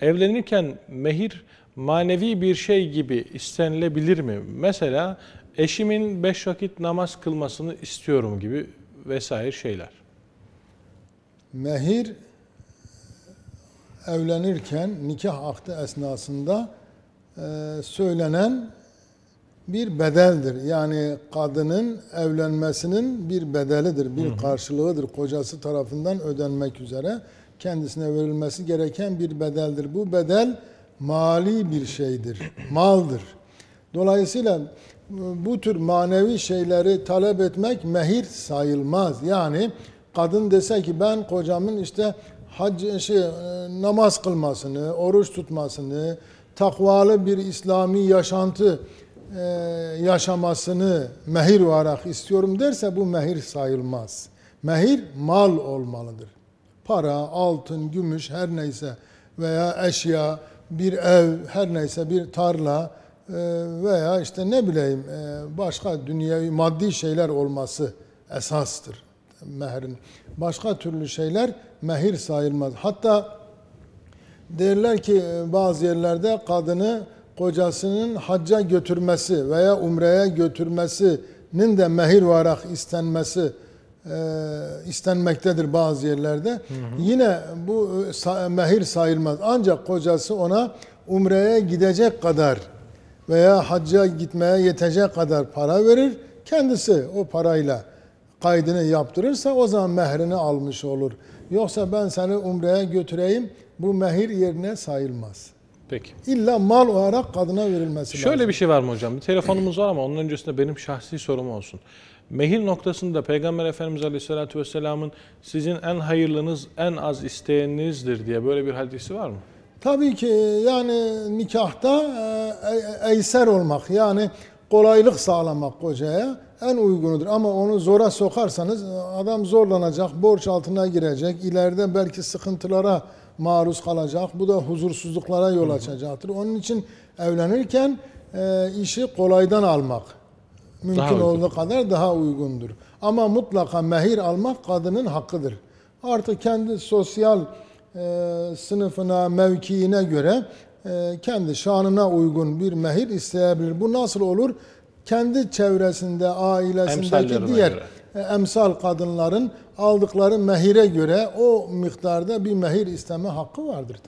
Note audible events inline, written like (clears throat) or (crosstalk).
Evlenirken mehir manevi bir şey gibi istenilebilir mi? Mesela eşimin beş vakit namaz kılmasını istiyorum gibi vesaire şeyler. Mehir evlenirken nikah akdi esnasında e, söylenen bir bedeldir. Yani kadının evlenmesinin bir bedelidir, bir karşılığıdır. Kocası tarafından ödenmek üzere kendisine verilmesi gereken bir bedeldir. Bu bedel mali bir şeydir, (clears throat) maldır. Dolayısıyla bu tür manevi şeyleri talep etmek mehir sayılmaz. Yani kadın dese ki ben kocamın işte hac şey e, namaz kılmasını, oruç tutmasını, takvalı bir İslami yaşantı e, yaşamasını mehir olarak istiyorum derse bu mehir sayılmaz. Mehir mal olmalıdır. Para, altın, gümüş her neyse veya eşya, bir ev, her neyse bir tarla e, veya işte ne bileyim e, başka dünyevi maddi şeyler olması esastır mehrin. Başka türlü şeyler mehir sayılmaz. Hatta derler ki e, bazı yerlerde kadını kocasının hacca götürmesi veya umreye götürmesinin de mehir olarak istenmesi e, istenmektedir bazı yerlerde. Yine bu e, sa- mehir sayılmaz. Ancak kocası ona umreye gidecek kadar veya hacca gitmeye yetecek kadar para verir. Kendisi o parayla kaydını yaptırırsa o zaman mehrini almış olur. Yoksa ben seni umreye götüreyim bu mehir yerine sayılmaz. Peki. İlla mal olarak kadına verilmesi Şöyle lazım. bir şey var mı hocam? Bir telefonumuz var ama onun öncesinde benim şahsi sorum olsun. Mehir noktasında Peygamber Efendimiz Aleyhisselatü Vesselam'ın sizin en hayırlınız, en az isteyeninizdir diye böyle bir hadisi var mı? Tabii ki yani nikahta e, e- eyser olmak yani kolaylık sağlamak kocaya en uygunudur. Ama onu zora sokarsanız e, adam zorlanacak, borç altına girecek, ileride belki sıkıntılara maruz kalacak. Bu da huzursuzluklara yol açacaktır. Onun için evlenirken e, işi kolaydan almak mümkün Daha uygun. olduğu kadar daha uygundur. Ama mutlaka mehir almak kadının hakkıdır. Artık kendi sosyal e, sınıfına, mevkiine göre e, kendi şanına uygun bir mehir isteyebilir. Bu nasıl olur? Kendi çevresinde, ailesindeki diğer göre. E, emsal kadınların aldıkları mehire göre o miktarda bir mehir isteme hakkı vardır.